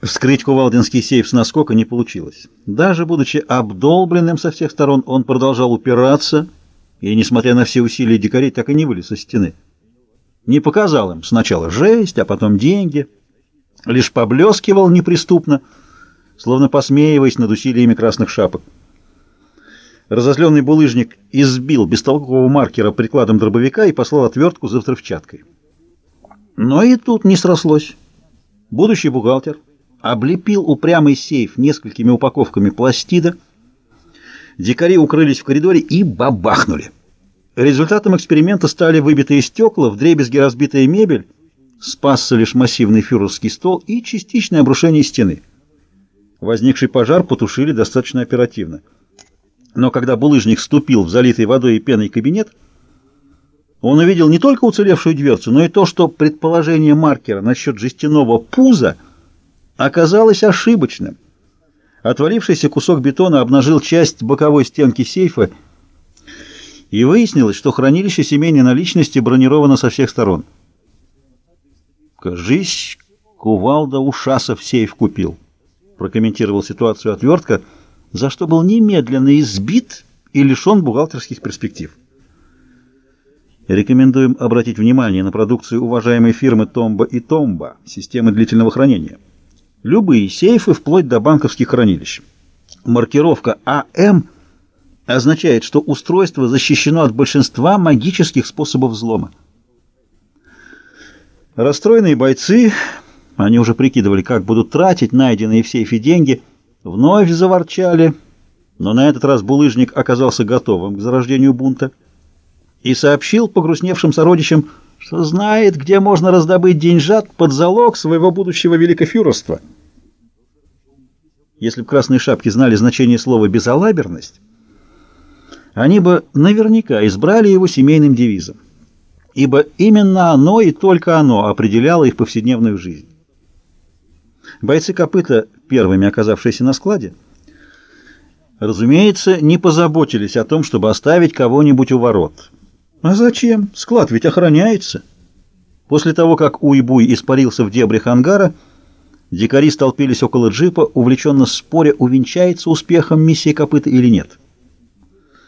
Вскрыть кувалдинский сейф с наскока не получилось. Даже будучи обдолбленным со всех сторон, он продолжал упираться, и, несмотря на все усилия дикарей, так и не вылез со стены. Не показал им сначала жесть, а потом деньги. Лишь поблескивал неприступно, словно посмеиваясь над усилиями красных шапок. Разозленный булыжник избил бестолкового маркера прикладом дробовика и послал отвертку за взрывчаткой. Но и тут не срослось. Будущий бухгалтер облепил упрямый сейф несколькими упаковками пластида. Дикари укрылись в коридоре и бабахнули. Результатом эксперимента стали выбитые стекла, вдребезги разбитая мебель, спасся лишь массивный фюрерский стол и частичное обрушение стены. Возникший пожар потушили достаточно оперативно. Но когда булыжник ступил в залитый водой и пеной кабинет, он увидел не только уцелевшую дверцу, но и то, что предположение маркера насчет жестяного пуза – оказалось ошибочным. Отвалившийся кусок бетона обнажил часть боковой стенки сейфа, и выяснилось, что хранилище семейной наличности бронировано со всех сторон. «Кажись, кувалда Ушасов сейф купил», — прокомментировал ситуацию отвертка, за что был немедленно избит и лишен бухгалтерских перспектив. Рекомендуем обратить внимание на продукцию уважаемой фирмы «Томба и Томба» системы длительного хранения. Любые сейфы, вплоть до банковских хранилищ. Маркировка АМ означает, что устройство защищено от большинства магических способов взлома. Расстроенные бойцы, они уже прикидывали, как будут тратить найденные в сейфе деньги, вновь заворчали, но на этот раз булыжник оказался готовым к зарождению бунта и сообщил погрустневшим сородичам, что знает, где можно раздобыть деньжат под залог своего будущего великофюрерства. Если бы красные шапки знали значение слова «безалаберность», они бы наверняка избрали его семейным девизом, ибо именно оно и только оно определяло их повседневную жизнь. Бойцы копыта, первыми оказавшиеся на складе, разумеется, не позаботились о том, чтобы оставить кого-нибудь у ворот – а зачем? Склад ведь охраняется. После того, как Уйбуй испарился в дебрях ангара, дикари столпились около джипа, увлеченно споря, увенчается успехом миссия копыта или нет.